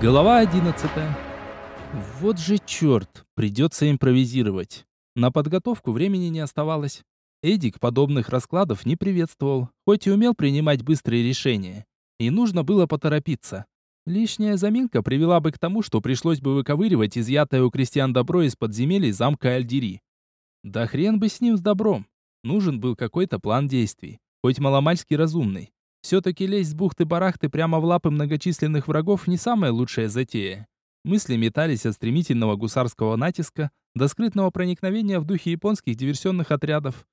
Глава 11. Вот же черт, придется импровизировать. На подготовку времени не оставалось. Эдик подобных раскладов не приветствовал, хоть и умел принимать быстрые решения. И нужно было поторопиться. Лишняя заминка привела бы к тому, что пришлось бы выковыривать изъятое у крестьян добро из подземелий замка Альдири. Да хрен бы с ним с добром. Нужен был какой-то план действий, хоть маломальски разумный. Все-таки лезть с бухты-барахты прямо в лапы многочисленных врагов не самая лучшая затея. Мысли метались от стремительного гусарского натиска до скрытного проникновения в духе японских диверсионных отрядов.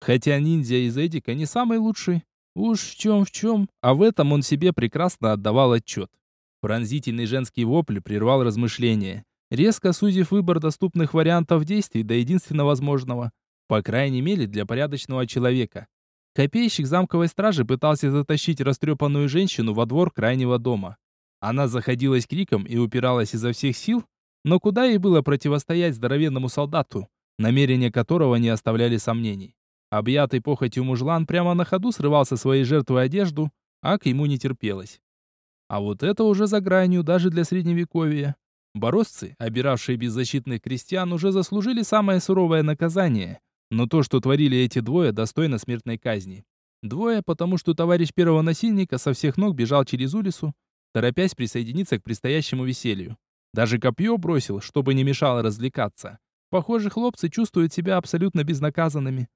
Хотя ниндзя из Эдика не самый лучший. Уж в чем в чем, а в этом он себе прекрасно отдавал отчет. Пронзительный женский вопль прервал размышления, резко сузив выбор доступных вариантов действий до единственно возможного, по крайней мере для порядочного человека. Копейщик замковой стражи пытался затащить растрепанную женщину во двор крайнего дома. Она заходилась криком и упиралась изо всех сил, но куда ей было противостоять здоровенному солдату, намерения которого не оставляли сомнений. Объятый похотью мужлан прямо на ходу срывал со своей жертвы одежду, а к ему не терпелось. А вот это уже за гранью даже для средневековья. Боросцы, обиравшие беззащитных крестьян, уже заслужили самое суровое наказание, но то, что творили эти двое, достойно смертной казни. Двое, потому что товарищ первого насильника со всех ног бежал через улицу, торопясь присоединиться к предстоящему веселью. Даже копье бросил, чтобы не мешало развлекаться. Похоже, хлопцы чувствуют себя абсолютно безнаказанными.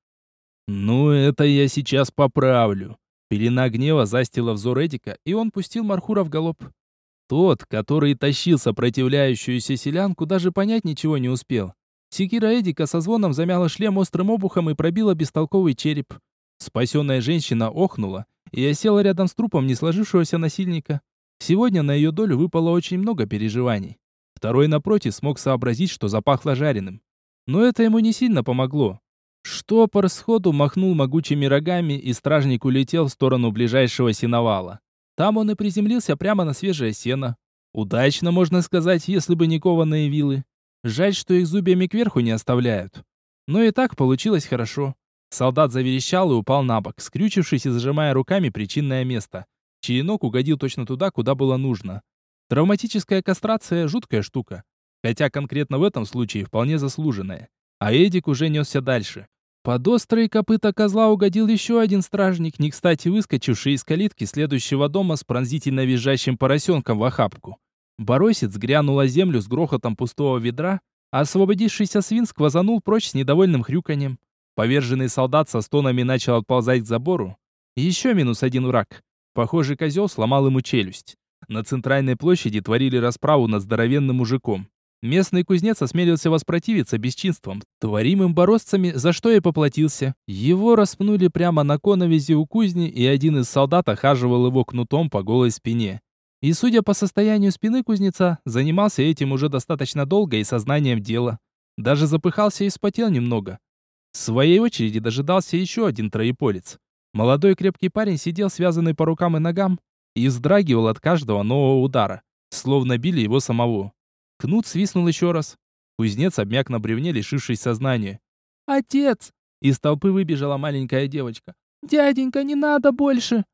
«Ну, это я сейчас поправлю». Пелена гнева застила взор Эдика, и он пустил Мархура в галоп. Тот, который тащил сопротивляющуюся селянку, даже понять ничего не успел. Секира Эдика со звоном замяла шлем острым обухом и пробила бестолковый череп. Спасенная женщина охнула и осела рядом с трупом не сложившегося насильника. Сегодня на ее долю выпало очень много переживаний. Второй, напротив, смог сообразить, что запахло жареным. Но это ему не сильно помогло. Штопор сходу махнул могучими рогами, и стражник улетел в сторону ближайшего сеновала. Там он и приземлился прямо на свежее сено. Удачно, можно сказать, если бы не кованые вилы. Жаль, что их зубьями кверху не оставляют. Но и так получилось хорошо. Солдат заверещал и упал на бок, скрючившись и зажимая руками причинное место. Черенок угодил точно туда, куда было нужно. Травматическая кастрация – жуткая штука. Хотя конкретно в этом случае вполне заслуженная. А Эдик уже несся дальше. Под острые копыта козла угодил еще один стражник, не кстати выскочивший из калитки следующего дома с пронзительно визжащим поросенком в охапку. Боросец грянул о землю с грохотом пустого ведра, а освободившийся свин сквозанул прочь с недовольным хрюканьем. Поверженный солдат со стонами начал отползать к забору. Еще минус один враг. Похоже, козел сломал ему челюсть. На центральной площади творили расправу над здоровенным мужиком. Местный кузнец осмелился воспротивиться бесчинствам, творимым боросцами, за что и поплатился. Его распнули прямо на коновизе у кузни, и один из солдат охаживал его кнутом по голой спине. И, судя по состоянию спины кузнеца, занимался этим уже достаточно долго и сознанием дела. Даже запыхался и спотел немного. В своей очереди дожидался еще один троеполец. Молодой крепкий парень сидел связанный по рукам и ногам и вздрагивал от каждого нового удара, словно били его самого. Кнут свистнул еще раз. Кузнец обмяк на бревне, лишившись сознания. «Отец!» Из толпы выбежала маленькая девочка. «Дяденька, не надо больше!»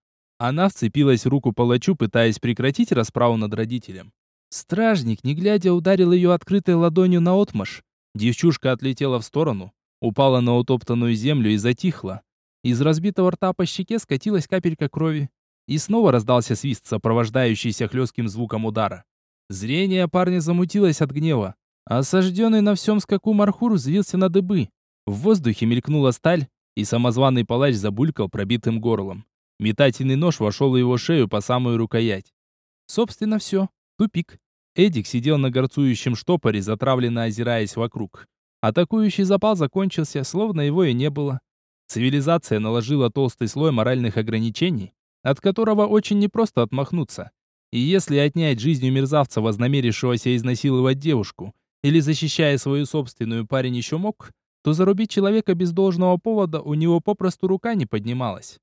Она вцепилась в руку палачу, пытаясь прекратить расправу над родителем. Стражник, не глядя, ударил ее открытой ладонью на отмаш. Девчушка отлетела в сторону, упала на утоптанную землю и затихла. Из разбитого рта по щеке скатилась капелька крови. И снова раздался свист, сопровождающийся хлестким звуком удара. Зрение парня замутилось от гнева. Осажденный на всем скаку Мархур взвился на дыбы. В воздухе мелькнула сталь, и самозваный палач забулькал пробитым горлом. Метательный нож вошел в его шею по самую рукоять. Собственно, все. Тупик. Эдик сидел на горцующем штопоре, затравленно озираясь вокруг. Атакующий запал закончился, словно его и не было. Цивилизация наложила толстый слой моральных ограничений, от которого очень непросто отмахнуться. И если отнять жизнь у мерзавца, вознамерившегося изнасиловать девушку, или защищая свою собственную парень еще мог, то зарубить человека без должного повода у него попросту рука не поднималась.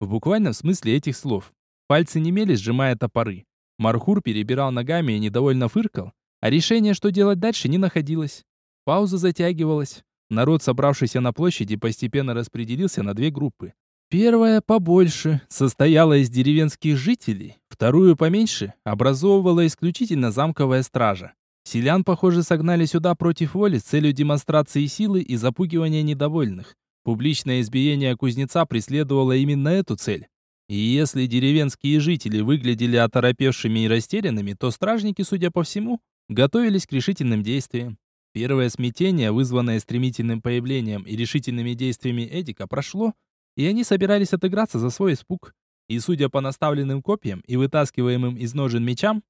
В буквальном смысле этих слов. Пальцы немели, сжимая топоры. Мархур перебирал ногами и недовольно фыркал, а решение, что делать дальше, не находилось. Пауза затягивалась. Народ, собравшийся на площади, постепенно распределился на две группы. Первая, побольше, состояла из деревенских жителей, Вторую поменьше образовывала исключительно замковая стража. Селян, похоже, согнали сюда против воли с целью демонстрации силы и запугивания недовольных. Публичное избиение кузнеца преследовало именно эту цель. И если деревенские жители выглядели оторопевшими и растерянными, то стражники, судя по всему, готовились к решительным действиям. Первое смятение, вызванное стремительным появлением и решительными действиями Эдика, прошло, и они собирались отыграться за свой испуг. И судя по наставленным копьям и вытаскиваемым из ножен мечам,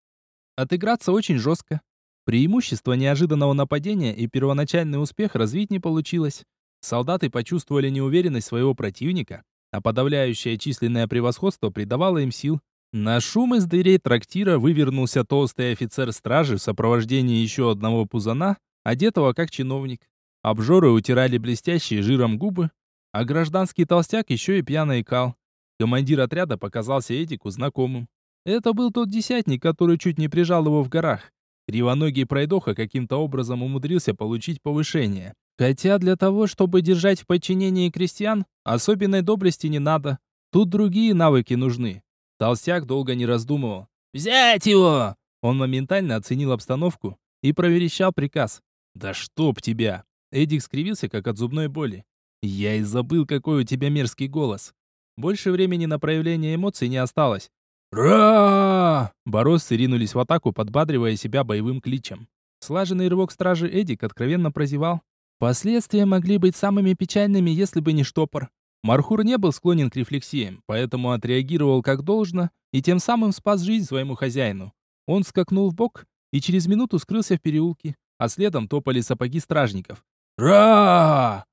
отыграться очень жестко. Преимущество неожиданного нападения и первоначальный успех развить не получилось. Солдаты почувствовали неуверенность своего противника, а подавляющее численное превосходство придавало им сил. На шум из дверей трактира вывернулся толстый офицер стражи в сопровождении еще одного пузана, одетого как чиновник. Обжоры утирали блестящие жиром губы, а гражданский толстяк еще и пьяно икал. Командир отряда показался Эдику знакомым. Это был тот десятник, который чуть не прижал его в горах. Кривоногий пройдоха каким-то образом умудрился получить повышение. Хотя для того, чтобы держать в подчинении крестьян, особенной доблести не надо. Тут другие навыки нужны. Толстяк долго не раздумывал. «Взять его!» Он моментально оценил обстановку и проверещал приказ. «Да чтоб тебя!» Эдик скривился, как от зубной боли. «Я и забыл, какой у тебя мерзкий голос. Больше времени на проявление эмоций не осталось. «Ра!» Боросцы ринулись в атаку, подбадривая себя боевым кличем. Слаженный рывок стражи Эдик откровенно прозевал. Последствия могли быть самыми печальными, если бы не штопор. Мархур не был склонен к рефлексиям, поэтому отреагировал как должно и тем самым спас жизнь своему хозяину. Он скакнул в бок и через минуту скрылся в переулке, а следом топали сапоги стражников. «Ра!»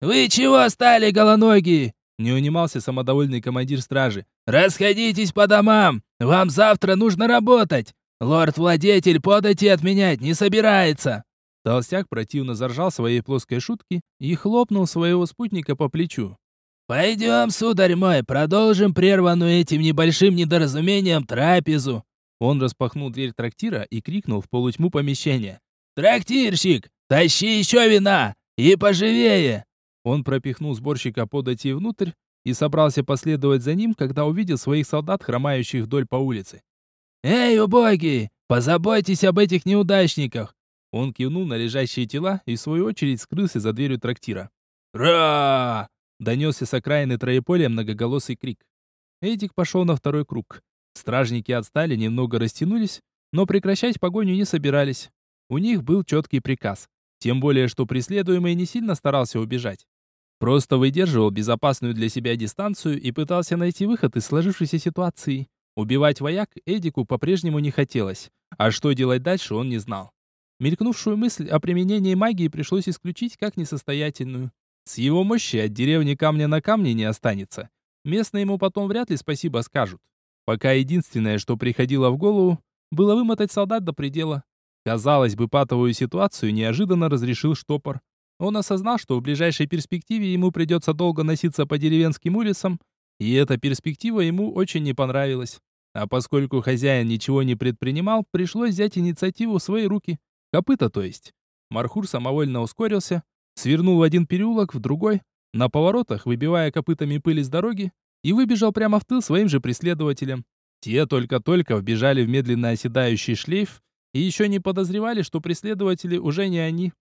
«Вы чего стали, голоногие?» Не унимался самодовольный командир стражи. «Расходитесь по домам! Вам завтра нужно работать! Лорд-владетель подати отменять не собирается!» Толстяк противно заржал своей плоской шутки и хлопнул своего спутника по плечу. «Пойдем, сударь мой, продолжим прерванную этим небольшим недоразумением трапезу!» Он распахнул дверь трактира и крикнул в полутьму помещения. «Трактирщик, тащи еще вина! И поживее!» Он пропихнул сборщика подати внутрь и собрался последовать за ним, когда увидел своих солдат, хромающих вдоль по улице. «Эй, убогие, позаботьтесь об этих неудачниках!» Он кивнул на лежащие тела и, в свою очередь, скрылся за дверью трактира. «Ра!» — донесся с окраины троеполя многоголосый крик. Эдик пошел на второй круг. Стражники отстали, немного растянулись, но прекращать погоню не собирались. У них был четкий приказ. Тем более, что преследуемый не сильно старался убежать. Просто выдерживал безопасную для себя дистанцию и пытался найти выход из сложившейся ситуации. Убивать вояк Эдику по-прежнему не хотелось, а что делать дальше он не знал. Мелькнувшую мысль о применении магии пришлось исключить как несостоятельную. С его мощи от деревни камня на камне не останется. Местные ему потом вряд ли спасибо скажут. Пока единственное, что приходило в голову, было вымотать солдат до предела. Казалось бы, патовую ситуацию неожиданно разрешил штопор. Он осознал, что в ближайшей перспективе ему придется долго носиться по деревенским улицам, и эта перспектива ему очень не понравилась. А поскольку хозяин ничего не предпринимал, пришлось взять инициативу в свои руки. Копыта, то есть. Мархур самовольно ускорился, свернул в один переулок, в другой, на поворотах, выбивая копытами пыль из дороги, и выбежал прямо в тыл своим же преследователям. Те только-только вбежали в медленно оседающий шлейф и еще не подозревали, что преследователи уже не они.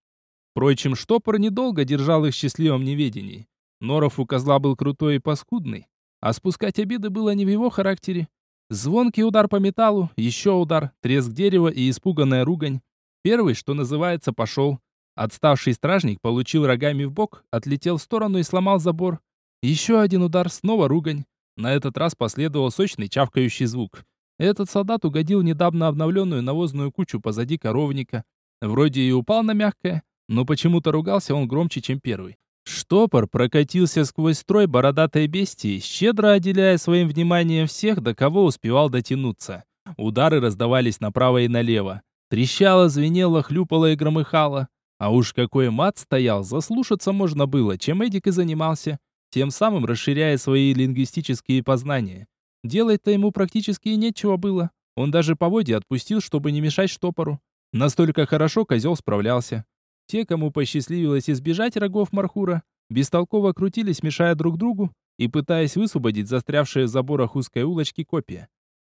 Впрочем, штопор недолго держал их в счастливом неведении. Норов у козла был крутой и паскудный, а спускать обиды было не в его характере. Звонкий удар по металлу, еще удар, треск дерева и испуганная ругань. Первый, что называется, пошел. Отставший стражник получил рогами в бок, отлетел в сторону и сломал забор. Еще один удар, снова ругань. На этот раз последовал сочный чавкающий звук. Этот солдат угодил недавно обновленную навозную кучу позади коровника. Вроде и упал на мягкое, но почему-то ругался он громче, чем первый. Штопор прокатился сквозь строй бородатой бестии, щедро отделяя своим вниманием всех, до кого успевал дотянуться. Удары раздавались направо и налево. Трещало, звенело, хлюпало и громыхало. А уж какой мат стоял, заслушаться можно было, чем Эдик и занимался, тем самым расширяя свои лингвистические познания. Делать-то ему практически и нечего было. Он даже поводья отпустил, чтобы не мешать штопору. Настолько хорошо козел справлялся. Те, кому посчастливилось избежать рогов Мархура, бестолково крутились, мешая друг другу и пытаясь высвободить застрявшие в заборах узкой улочки копья.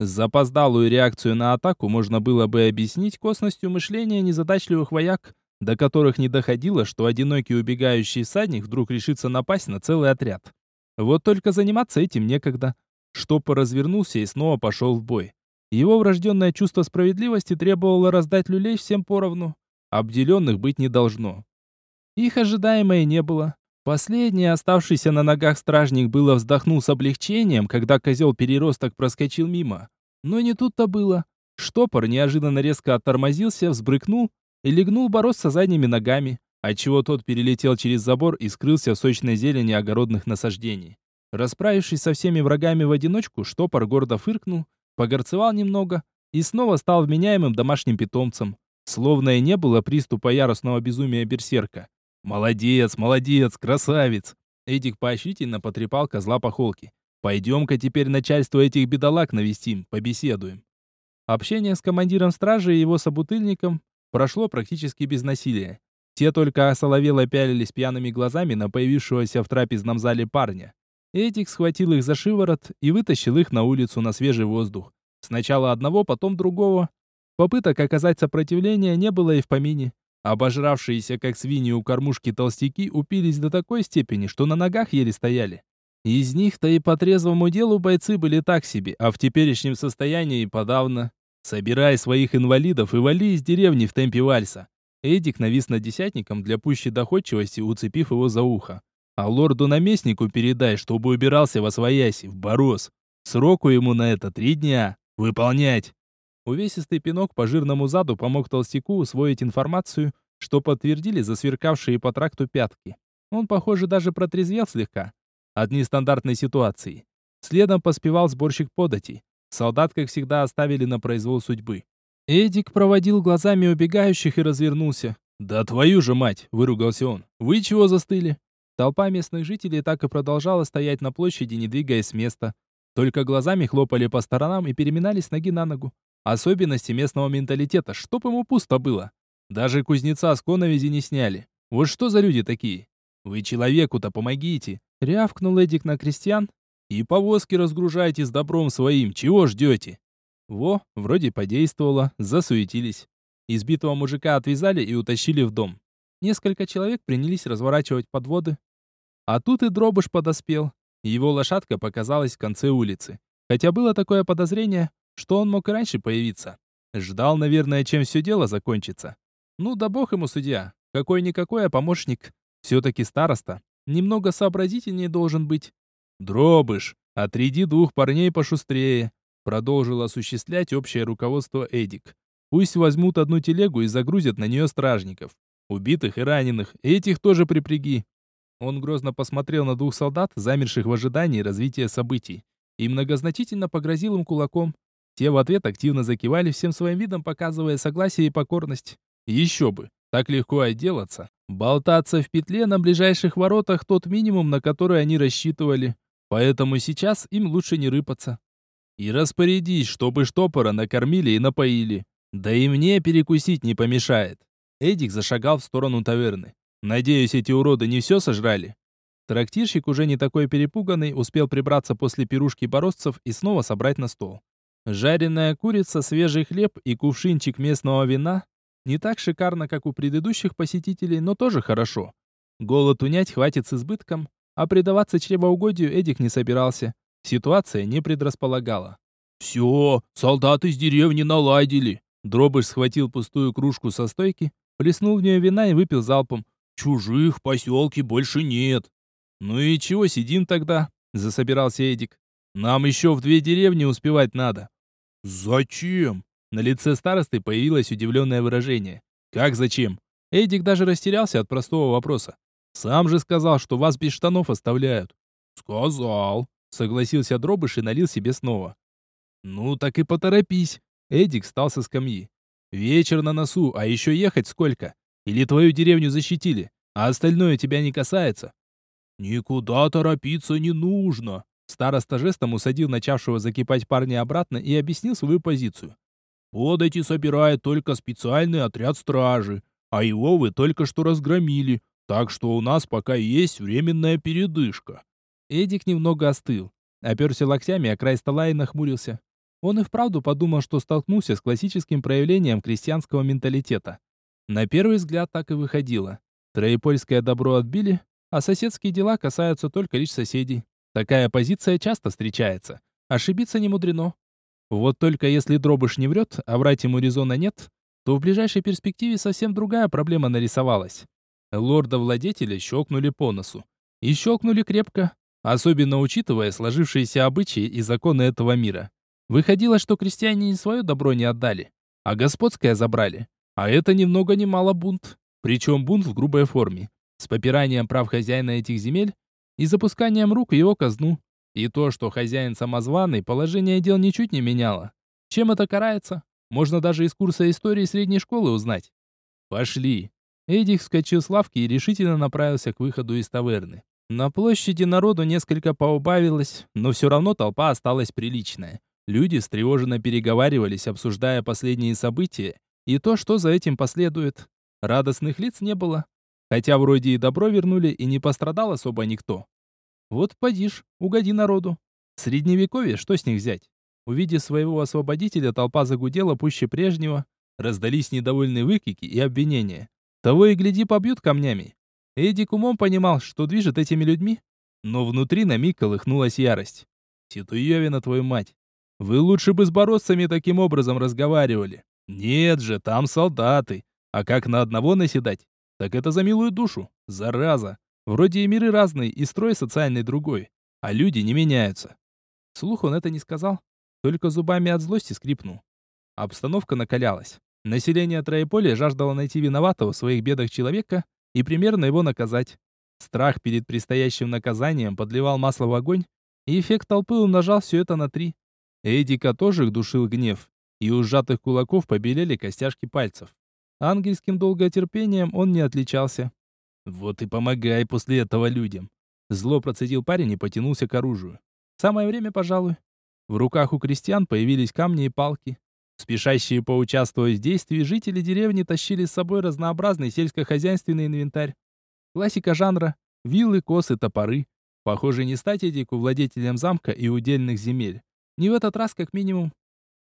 Запоздалую реакцию на атаку можно было бы объяснить косностью мышления незадачливых вояк, до которых не доходило, что одинокий убегающий всадник вдруг решится напасть на целый отряд. Вот только заниматься этим некогда. Штопор развернулся и снова пошел в бой. Его врожденное чувство справедливости требовало раздать люлей всем поровну. Обделенных быть не должно. Их ожидаемое не было. Последний, оставшийся на ногах стражник, было вздохнул с облегчением, когда козел-переросток проскочил мимо. Но не тут-то было. Штопор неожиданно резко оттормозился, взбрыкнул и легнул бороться задними ногами, отчего тот перелетел через забор и скрылся в сочной зелени огородных насаждений. Расправившись со всеми врагами в одиночку, штопор гордо фыркнул, погорцевал немного и снова стал вменяемым домашним питомцем, словно и не было приступа яростного безумия берсерка. «Молодец, молодец, красавец!» Эдик поощрительно потрепал козла по холке. «Пойдем-ка теперь начальство этих бедолаг навестим, побеседуем». Общение с командиром стражи и его собутыльником прошло практически без насилия. Те только осоловело пялились пьяными глазами на появившегося в трапезном зале парня. Эдик схватил их за шиворот и вытащил их на улицу на свежий воздух. Сначала одного, потом другого. Попыток оказать сопротивление не было и в помине. Обожравшиеся, как свиньи у кормушки толстяки, упились до такой степени, что на ногах еле стояли. Из них-то и по трезвому делу бойцы были так себе, а в теперешнем состоянии подавно. Собирай своих инвалидов и вали из деревни в темпе вальса. Эдик навис над десятником для пущей доходчивости, уцепив его за ухо. А лорду-наместнику передай, чтобы убирался во свояси, в Борос. Сроку ему на это три дня. Выполнять. Увесистый пинок по жирному заду помог толстяку усвоить информацию, что подтвердили засверкавшие по тракту пятки. Он, похоже, даже протрезвел слегка. От нестандартной ситуации. Следом поспевал сборщик податей. Солдат, как всегда, оставили на произвол судьбы. Эдик проводил глазами убегающих и развернулся. «Да твою же мать!» – выругался он. «Вы чего застыли?» Толпа местных жителей так и продолжала стоять на площади, не двигаясь с места. Только глазами хлопали по сторонам и переминались ноги на ногу. Особенности местного менталитета, чтоб ему пусто было. Даже кузнеца с коновизи не сняли. Вот что за люди такие? Вы человеку-то помогите. Рявкнул Эдик на крестьян. И повозки разгружайте с добром своим. Чего ждете? Во, вроде подействовало, засуетились. Избитого мужика отвязали и утащили в дом. Несколько человек принялись разворачивать подводы. А тут и дробыш подоспел. Его лошадка показалась в конце улицы. Хотя было такое подозрение, что он мог раньше появиться. Ждал, наверное, чем все дело закончится. Ну да бог ему судья. Какой-никакой, а помощник. Все-таки староста. Немного сообразительнее должен быть. Дробыш, отряди двух парней пошустрее. Продолжил осуществлять общее руководство Эдик. Пусть возьмут одну телегу и загрузят на нее стражников. Убитых и раненых. Этих тоже припряги. Он грозно посмотрел на двух солдат, замерших в ожидании развития событий, и многозначительно погрозил им кулаком. Те в ответ активно закивали всем своим видом, показывая согласие и покорность. Еще бы, так легко отделаться. Болтаться в петле на ближайших воротах тот минимум, на который они рассчитывали. Поэтому сейчас им лучше не рыпаться. И распорядись, чтобы штопора накормили и напоили. Да и мне перекусить не помешает. Эдик зашагал в сторону таверны. Надеюсь, эти уроды не все сожрали. Трактирщик, уже не такой перепуганный, успел прибраться после пирушки боросцев и снова собрать на стол. Жареная курица, свежий хлеб и кувшинчик местного вина не так шикарно, как у предыдущих посетителей, но тоже хорошо. Голод унять хватит с избытком, а предаваться чревоугодию Эдик не собирался. Ситуация не предрасполагала. «Все, солдаты из деревни наладили!» Дробыш схватил пустую кружку со стойки, плеснул в нее вина и выпил залпом. «Чужих в поселке больше нет!» «Ну и чего сидим тогда?» – засобирался Эдик. «Нам еще в две деревни успевать надо. «Зачем?» На лице старосты появилось удивленное выражение. «Как зачем?» Эдик даже растерялся от простого вопроса. «Сам же сказал, что вас без штанов оставляют». «Сказал», — согласился Дробыш и налил себе снова. «Ну так и поторопись». Эдик встал со скамьи. «Вечер на носу, а еще ехать сколько? Или твою деревню защитили, а остальное тебя не касается?» «Никуда торопиться не нужно», Староста жестом усадил начавшего закипать парня обратно и объяснил свою позицию. «Подати собирает только специальный отряд стражи, а его вы только что разгромили, так что у нас пока есть временная передышка». Эдик немного остыл, оперся локтями о край стола и нахмурился. Он и вправду подумал, что столкнулся с классическим проявлением крестьянского менталитета. На первый взгляд так и выходило. Троепольское добро отбили, а соседские дела касаются только лишь соседей. Такая позиция часто встречается. Ошибиться не мудрено. Вот только если Дробыш не врет, а врать ему резона нет, то в ближайшей перспективе совсем другая проблема нарисовалась. Лорда-владетеля щелкнули по носу. И щелкнули крепко, особенно учитывая сложившиеся обычаи и законы этого мира. Выходило, что крестьяне не свое добро не отдали, а господское забрали. А это ни много ни мало бунт. Причем бунт в грубой форме. С попиранием прав хозяина этих земель и запусканием рук в его казну. И то, что хозяин самозваный, положение дел ничуть не меняло. Чем это карается? Можно даже из курса истории средней школы узнать. Пошли. Эдик вскочил с лавки и решительно направился к выходу из таверны. На площади народу несколько поубавилось, но все равно толпа осталась приличная. Люди встревоженно переговаривались, обсуждая последние события и то, что за этим последует. Радостных лиц не было. Хотя вроде и добро вернули, и не пострадал особо никто. Вот подишь, угоди народу. В средневековье что с них взять? Увидев своего освободителя, толпа загудела пуще прежнего. Раздались недовольные выкрики и обвинения. Того и гляди побьют камнями. Эдик умом понимал, что движет этими людьми, но внутри на миг колыхнулась ярость. «Титуевина, твою мать! Вы лучше бы с бороздцами таким образом разговаривали. Нет же, там солдаты. А как на одного наседать? Так это за милую душу. Зараза. Вроде и миры разные, и строй социальный другой. А люди не меняются. Слух он это не сказал, только зубами от злости скрипнул. Обстановка накалялась. Население Троеполя жаждало найти виноватого в своих бедах человека и примерно его наказать. Страх перед предстоящим наказанием подливал масло в огонь, и эффект толпы умножал все это на три. Эдика тоже душил гнев, и у сжатых кулаков побелели костяшки пальцев. Ангельским долготерпением он не отличался. «Вот и помогай после этого людям!» Зло процедил парень и потянулся к оружию. «Самое время, пожалуй». В руках у крестьян появились камни и палки. Спешащие поучаствовать в действии, жители деревни тащили с собой разнообразный сельскохозяйственный инвентарь. Классика жанра – вилы, косы, топоры. Похоже, не стать Эдику владетелем замка и удельных земель. Не в этот раз, как минимум.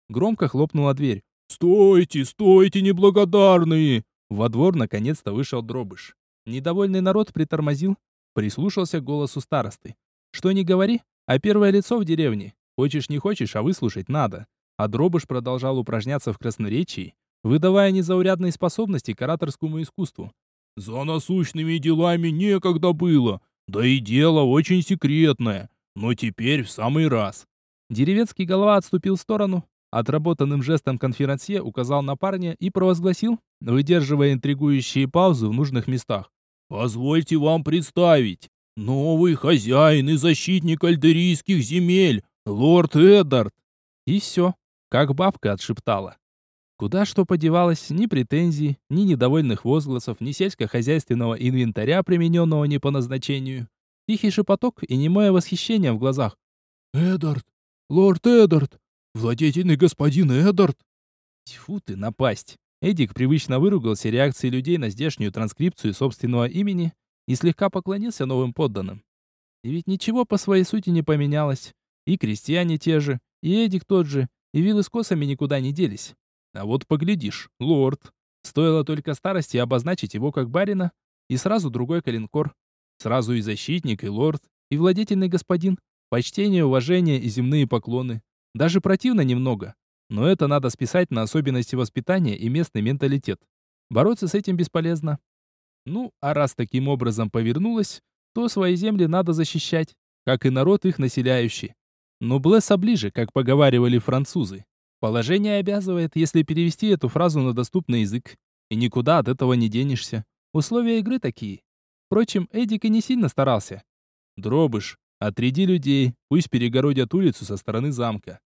Громко хлопнула дверь. «Стойте, стойте, неблагодарные!» Во двор наконец-то вышел дробыш. Недовольный народ притормозил, прислушался к голосу старосты. Что не говори, а первое лицо в деревне. Хочешь не хочешь, а выслушать надо. А дробыш продолжал упражняться в красноречии, выдавая незаурядные способности к ораторскому искусству. «За насущными делами некогда было, да и дело очень секретное, но теперь в самый раз». Деревенский голова отступил в сторону, Отработанным жестом конферансье указал на парня и провозгласил, выдерживая интригующие паузы в нужных местах. «Позвольте вам представить, новый хозяин и защитник альдерийских земель, лорд Эддард!» И все, как бабка отшептала. Куда что подевалось, ни претензий, ни недовольных возгласов, ни сельскохозяйственного инвентаря, примененного не по назначению. Тихий шепоток и немое восхищение в глазах. «Эддард! Лорд Эддард! Владетельный господин Эддард!» Тьфу ты, напасть! Эдик привычно выругался реакцией людей на здешнюю транскрипцию собственного имени и слегка поклонился новым подданным. И ведь ничего по своей сути не поменялось. И крестьяне те же, и Эдик тот же, и вилы с косами никуда не делись. А вот поглядишь, лорд. Стоило только старости обозначить его как барина, и сразу другой калинкор. Сразу и защитник, и лорд, и владетельный господин. Почтение, уважение и земные поклоны. Даже противно немного, но это надо списать на особенности воспитания и местный менталитет. Бороться с этим бесполезно. Ну, а раз таким образом повернулось, то свои земли надо защищать, как и народ их населяющий. Но Блесса ближе, как поговаривали французы. Положение обязывает, если перевести эту фразу на доступный язык. И никуда от этого не денешься. Условия игры такие. Впрочем, Эдик и не сильно старался. Дробыш, Отряди людей, пусть перегородят улицу со стороны замка.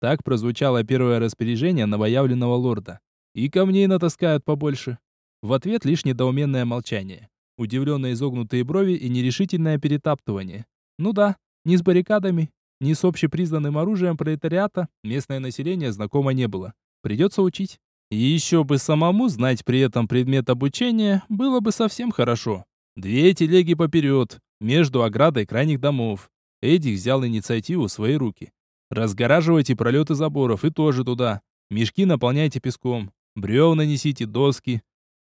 Так прозвучало первое распоряжение новоявленного лорда. И камней натаскают побольше. В ответ лишь недоуменное молчание. Удивленно изогнутые брови и нерешительное перетаптывание. Ну да, ни с баррикадами, ни с общепризнанным оружием пролетариата местное население знакомо не было. Придется учить. И еще бы самому знать при этом предмет обучения было бы совсем хорошо. Две телеги поперед, между оградой крайних домов. Эдик взял инициативу в свои руки. Разгораживайте пролеты заборов и тоже туда. Мешки наполняйте песком. Бревна несите, доски.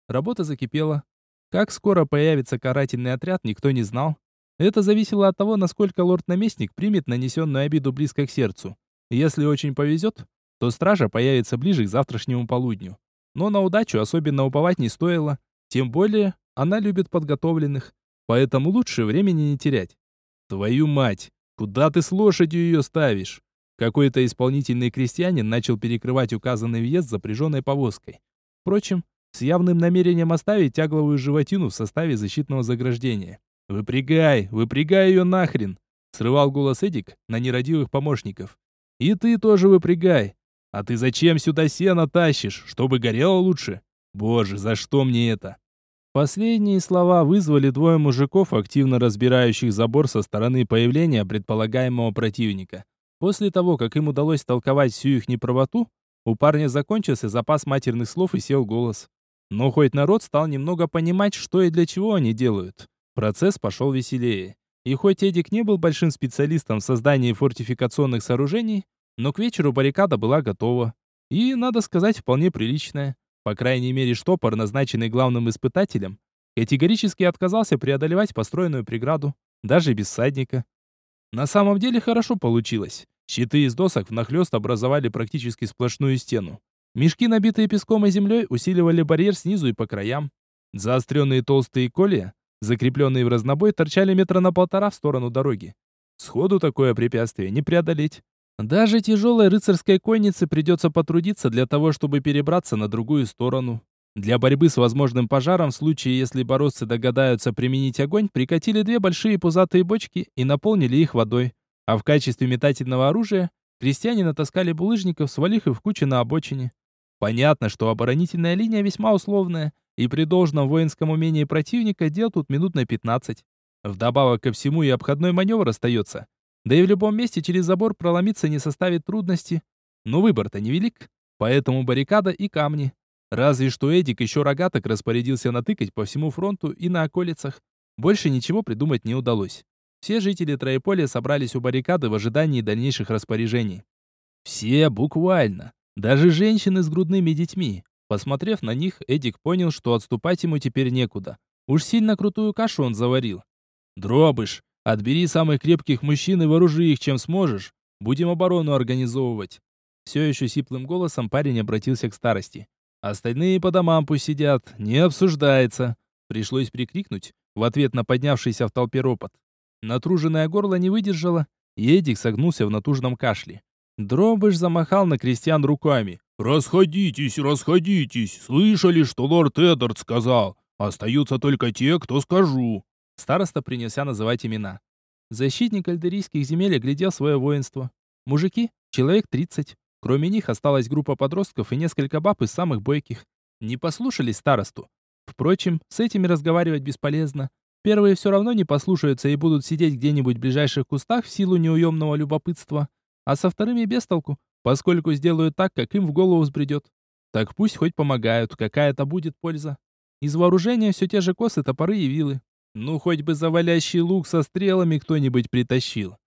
Работа закипела. Как скоро появится карательный отряд, никто не знал. Это зависело от того, насколько лорд-наместник примет нанесенную обиду близко к сердцу. Если очень повезет, то стража появится ближе к завтрашнему полудню. Но на удачу особенно уповать не стоило. Тем более, она любит подготовленных. Поэтому лучше времени не терять. Твою мать, куда ты с лошадью ее ставишь? Какой-то исполнительный крестьянин начал перекрывать указанный въезд запряженной повозкой. Впрочем, с явным намерением оставить тягловую животину в составе защитного заграждения. «Выпрягай, выпрягай ее нахрен!» Срывал голос Эдик на нерадивых помощников. «И ты тоже выпрягай! А ты зачем сюда сено тащишь? Чтобы горело лучше? Боже, за что мне это?» Последние слова вызвали двое мужиков, активно разбирающих забор со стороны появления предполагаемого противника. После того, как им удалось толковать всю их неправоту, у парня закончился запас матерных слов и сел голос. Но хоть народ стал немного понимать, что и для чего они делают. Процесс пошел веселее. И хоть Эдик не был большим специалистом в создании фортификационных сооружений, но к вечеру баррикада была готова. И, надо сказать, вполне приличная. По крайней мере, штопор, назначенный главным испытателем, категорически отказался преодолевать построенную преграду, даже без садника. На самом деле хорошо получилось. Щиты из досок внахлёст образовали практически сплошную стену. Мешки, набитые песком и землей, усиливали барьер снизу и по краям. Заостренные толстые колья закрепленные в разнобой, торчали метра на полтора в сторону дороги. Сходу такое препятствие не преодолеть. Даже тяжелой рыцарской коннице придется потрудиться для того, чтобы перебраться на другую сторону. Для борьбы с возможным пожаром в случае, если бородцы догадаются применить огонь, прикатили две большие пузатые бочки и наполнили их водой. А в качестве метательного оружия крестьяне натаскали булыжников, свалив их в кучу на обочине. Понятно, что оборонительная линия весьма условная, и при должном воинском умении противника дел тут минут на 15. Вдобавок ко всему и обходной маневр остается. Да и в любом месте через забор проломиться не составит трудности. Но выбор-то невелик, поэтому баррикада и камни. Разве что Эдик еще рогаток распорядился натыкать по всему фронту и на околицах. Больше ничего придумать не удалось. Все жители Троеполя собрались у баррикады в ожидании дальнейших распоряжений. Все буквально. Даже женщины с грудными детьми. Посмотрев на них, Эдик понял, что отступать ему теперь некуда. Уж сильно крутую кашу он заварил. «Дробыш, отбери самых крепких мужчин и вооружи их, чем сможешь. Будем оборону организовывать». Все еще сиплым голосом парень обратился к старости. «Остальные по домам пусть сидят, не обсуждается». Пришлось прикрикнуть в ответ на поднявшийся в толпе ропот. Натруженное горло не выдержало, и Эдик согнулся в натужном кашле. Дробыш замахал на крестьян руками. «Расходитесь, расходитесь! Слышали, что лорд Эддард сказал? Остаются только те, кто скажу!» Староста принялся называть имена. Защитник альдерийских земель оглядел свое воинство. Мужики, человек 30. Кроме них осталась группа подростков и несколько баб из самых бойких. Не послушались старосту. Впрочем, с этими разговаривать бесполезно. Первые все равно не послушаются и будут сидеть где-нибудь в ближайших кустах в силу неуемного любопытства. А со вторыми без толку поскольку сделают так, как им в голову взбредет. Так пусть хоть помогают, какая-то будет польза. Из вооружения все те же косы, топоры и вилы. Ну, хоть бы завалящий лук со стрелами кто-нибудь притащил.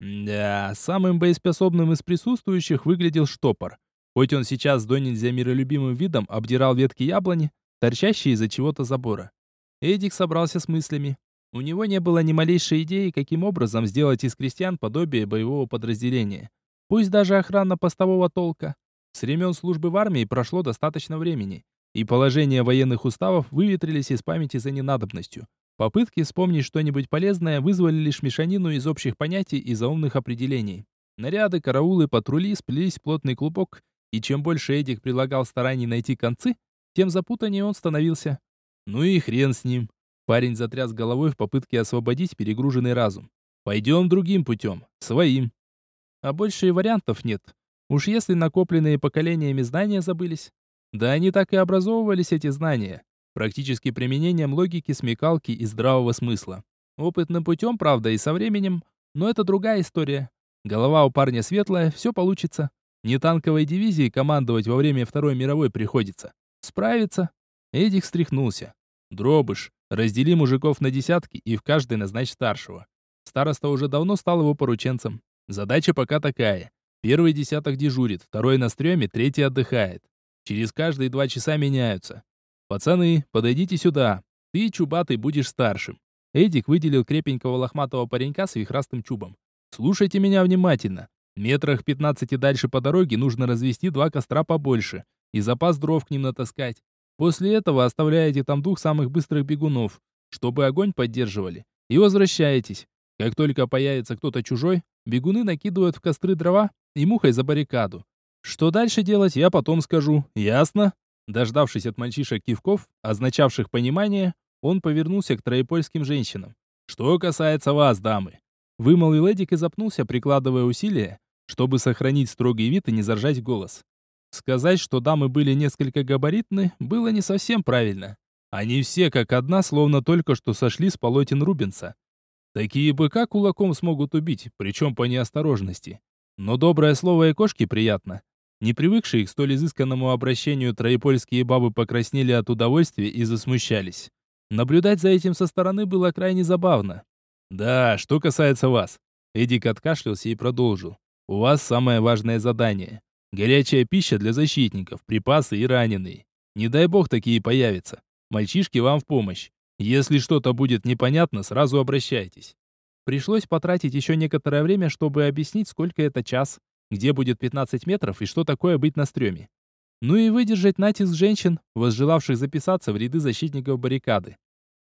Да, самым боеспособным из присутствующих выглядел штопор. Хоть он сейчас до нельзя миролюбимым видом обдирал ветки яблони, торчащие из-за чего-то забора. Эдик собрался с мыслями. У него не было ни малейшей идеи, каким образом сделать из крестьян подобие боевого подразделения. Пусть даже охрана постового толка. С времен службы в армии прошло достаточно времени, и положения военных уставов выветрились из памяти за ненадобностью. Попытки вспомнить что-нибудь полезное вызвали лишь мешанину из общих понятий и заумных определений. Наряды, караулы, патрули сплелись в плотный клубок, и чем больше Эдик прилагал стараний найти концы, тем запутаннее он становился. Ну и хрен с ним. Парень затряс головой в попытке освободить перегруженный разум. Пойдем другим путем, своим а больше и вариантов нет. Уж если накопленные поколениями знания забылись. Да они так и образовывались, эти знания. Практически применением логики, смекалки и здравого смысла. Опытным путем, правда, и со временем, но это другая история. Голова у парня светлая, все получится. Не танковой дивизии командовать во время Второй мировой приходится. Справится. Эдик встряхнулся. Дробыш, раздели мужиков на десятки и в каждой назначь старшего. Староста уже давно стал его порученцем. Задача пока такая. Первый десяток дежурит, второй на стреме, третий отдыхает. Через каждые два часа меняются. Пацаны, подойдите сюда. Ты, чубатый, будешь старшим. Эдик выделил крепенького лохматого паренька с вихрастым чубом. Слушайте меня внимательно. Метрах 15 дальше по дороге нужно развести два костра побольше и запас дров к ним натаскать. После этого оставляете там двух самых быстрых бегунов, чтобы огонь поддерживали, и возвращаетесь. Как только появится кто-то чужой, бегуны накидывают в костры дрова и мухой за баррикаду. Что дальше делать, я потом скажу. Ясно? Дождавшись от мальчишек кивков, означавших понимание, он повернулся к троепольским женщинам. Что касается вас, дамы, вымолвил Эдик и запнулся, прикладывая усилия, чтобы сохранить строгий вид и не заржать голос. Сказать, что дамы были несколько габаритны, было не совсем правильно. Они все как одна, словно только что сошли с полотен Рубенса. Такие быка кулаком смогут убить, причем по неосторожности. Но доброе слово и кошке приятно. Не привыкшие к столь изысканному обращению троепольские бабы покраснели от удовольствия и засмущались. Наблюдать за этим со стороны было крайне забавно. «Да, что касается вас». Эдик откашлялся и продолжил. У вас самое важное задание. Горячая пища для защитников, припасы и раненые. Не дай бог такие появятся. Мальчишки вам в помощь. Если что-то будет непонятно, сразу обращайтесь. Пришлось потратить еще некоторое время, чтобы объяснить, сколько это час, где будет 15 метров и что такое быть на стреме. Ну и выдержать натиск женщин, возжелавших записаться в ряды защитников баррикады.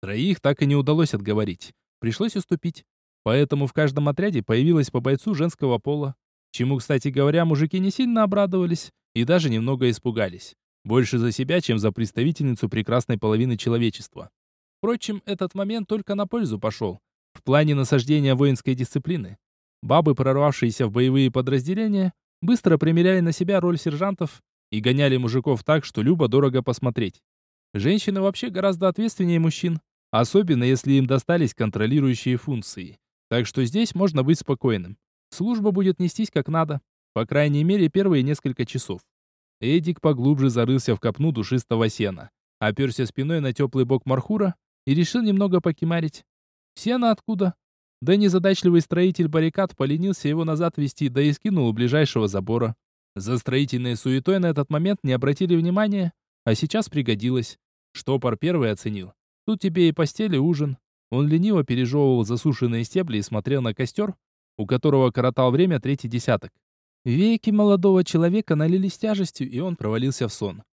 Троих так и не удалось отговорить. Пришлось уступить. Поэтому в каждом отряде появилось по бойцу женского пола. Чему, кстати говоря, мужики не сильно обрадовались и даже немного испугались. Больше за себя, чем за представительницу прекрасной половины человечества. Впрочем, этот момент только на пользу пошел. В плане насаждения воинской дисциплины. Бабы, прорвавшиеся в боевые подразделения, быстро примеряли на себя роль сержантов и гоняли мужиков так, что любо дорого посмотреть. Женщины вообще гораздо ответственнее мужчин, особенно если им достались контролирующие функции. Так что здесь можно быть спокойным. Служба будет нестись как надо. По крайней мере, первые несколько часов. Эдик поглубже зарылся в копну душистого сена. Оперся спиной на теплый бок Мархура и решил немного покемарить. Сено откуда? Да незадачливый строитель баррикад поленился его назад вести, да и скинул у ближайшего забора. За строительной суетой на этот момент не обратили внимания, а сейчас пригодилось. Штопор первый оценил. Тут тебе и постель, и ужин. Он лениво пережевывал засушенные стебли и смотрел на костер, у которого коротал время третий десяток. Веки молодого человека налились тяжестью, и он провалился в сон.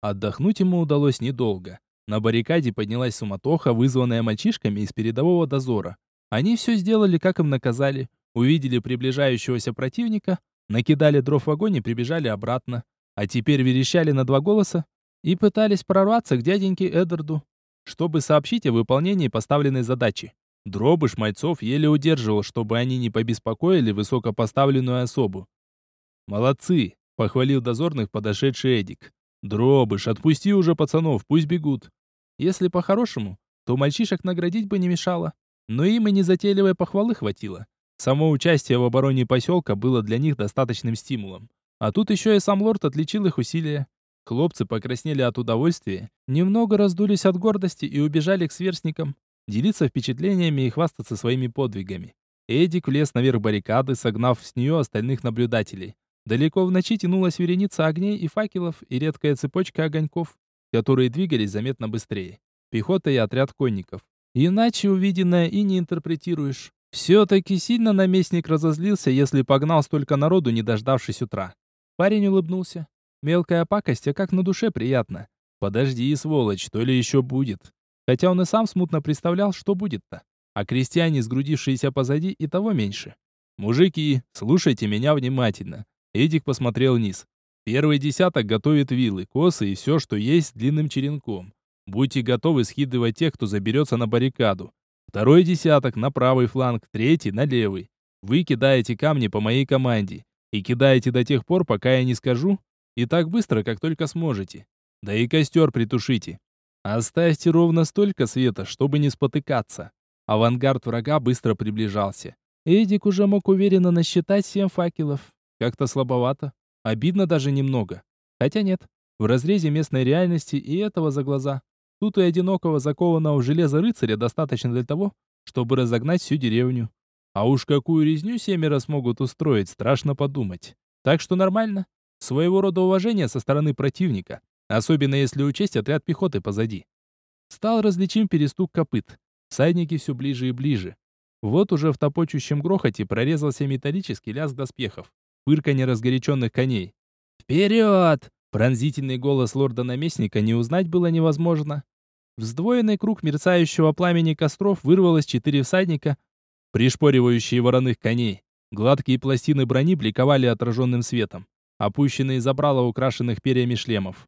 Отдохнуть ему удалось недолго. На баррикаде поднялась суматоха, вызванная мальчишками из передового дозора. Они все сделали, как им наказали. Увидели приближающегося противника, накидали дров в огонь и прибежали обратно. А теперь верещали на два голоса и пытались прорваться к дяденьке Эддарду, чтобы сообщить о выполнении поставленной задачи. Дробыш мальцов еле удерживал, чтобы они не побеспокоили высокопоставленную особу. «Молодцы!» — похвалил дозорных подошедший Эдик. «Дробыш, отпусти уже пацанов, пусть бегут». Если по-хорошему, то мальчишек наградить бы не мешало. Но им и незатейливой похвалы хватило. Само участие в обороне поселка было для них достаточным стимулом. А тут еще и сам лорд отличил их усилия. Хлопцы покраснели от удовольствия, немного раздулись от гордости и убежали к сверстникам делиться впечатлениями и хвастаться своими подвигами. Эдик влез наверх баррикады, согнав с нее остальных наблюдателей. Далеко в ночи тянулась вереница огней и факелов и редкая цепочка огоньков, которые двигались заметно быстрее. Пехота и отряд конников. Иначе увиденное и не интерпретируешь. Все-таки сильно наместник разозлился, если погнал столько народу, не дождавшись утра. Парень улыбнулся. Мелкая пакость, а как на душе приятно. Подожди, сволочь, что ли еще будет. Хотя он и сам смутно представлял, что будет-то. А крестьяне, сгрудившиеся позади, и того меньше. «Мужики, слушайте меня внимательно». Эдик посмотрел вниз. Первый десяток готовит вилы, косы и все, что есть, с длинным черенком. Будьте готовы скидывать тех, кто заберется на баррикаду. Второй десяток на правый фланг, третий на левый. Вы кидаете камни по моей команде. И кидаете до тех пор, пока я не скажу. И так быстро, как только сможете. Да и костер притушите. Оставьте ровно столько света, чтобы не спотыкаться. Авангард врага быстро приближался. Эдик уже мог уверенно насчитать семь факелов. Как-то слабовато. Обидно даже немного. Хотя нет. В разрезе местной реальности и этого за глаза. Тут и одинокого закованного в железо рыцаря достаточно для того, чтобы разогнать всю деревню. А уж какую резню семеро смогут устроить, страшно подумать. Так что нормально. Своего рода уважение со стороны противника, особенно если учесть отряд пехоты позади. Стал различим перестук копыт. Всадники все ближе и ближе. Вот уже в топочущем грохоте прорезался металлический лязг доспехов, пырканье разгоряченных коней. «Вперед!» Пронзительный голос лорда-наместника не узнать было невозможно. В сдвоенный круг мерцающего пламени костров вырвалось четыре всадника, пришпоривающие вороных коней. Гладкие пластины брони бликовали отраженным светом, опущенные забрала украшенных перьями шлемов.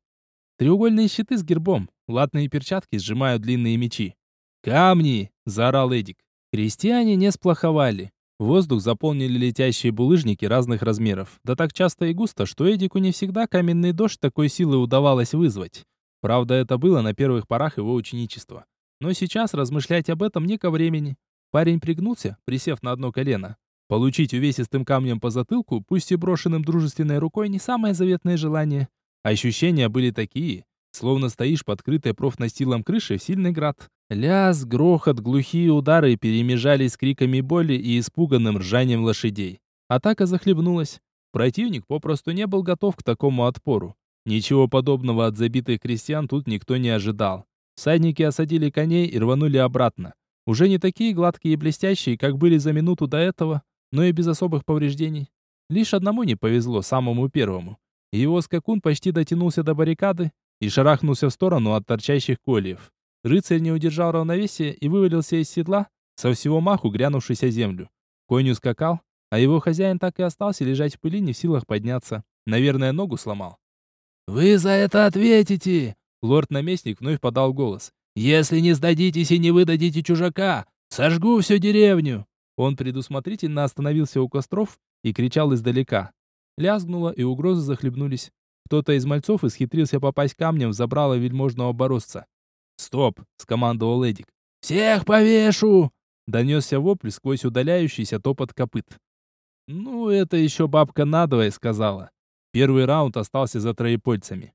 Треугольные щиты с гербом, латные перчатки сжимают длинные мечи. «Камни!» – заорал Эдик. Крестьяне не сплоховали. Воздух заполнили летящие булыжники разных размеров. Да так часто и густо, что Эдику не всегда каменный дождь такой силы удавалось вызвать. Правда, это было на первых порах его ученичества. Но сейчас размышлять об этом не ко времени. Парень пригнулся, присев на одно колено. Получить увесистым камнем по затылку, пусть и брошенным дружественной рукой, не самое заветное желание. Ощущения были такие, словно стоишь под крытой профнастилом крыши в сильный град. Ляз, грохот, глухие удары перемежались с криками боли и испуганным ржанием лошадей. Атака захлебнулась. Противник попросту не был готов к такому отпору. Ничего подобного от забитых крестьян тут никто не ожидал. Всадники осадили коней и рванули обратно. Уже не такие гладкие и блестящие, как были за минуту до этого, но и без особых повреждений. Лишь одному не повезло, самому первому. Его скакун почти дотянулся до баррикады и шарахнулся в сторону от торчащих кольев. Рыцарь не удержал равновесия и вывалился из седла, со всего маху грянувшись о землю. Конь ускакал, а его хозяин так и остался лежать в пыли, не в силах подняться. Наверное, ногу сломал. «Вы за это ответите!» Лорд-наместник вновь подал голос. «Если не сдадитесь и не выдадите чужака, сожгу всю деревню!» Он предусмотрительно остановился у костров и кричал издалека. Лязгнуло, и угрозы захлебнулись. Кто-то из мальцов исхитрился попасть камнем в забрало вельможного боросца. «Стоп!» — скомандовал Эдик. «Всех повешу!» — донесся вопль сквозь удаляющийся топот копыт. «Ну, это еще бабка надвое сказала». Первый раунд остался за троепольцами.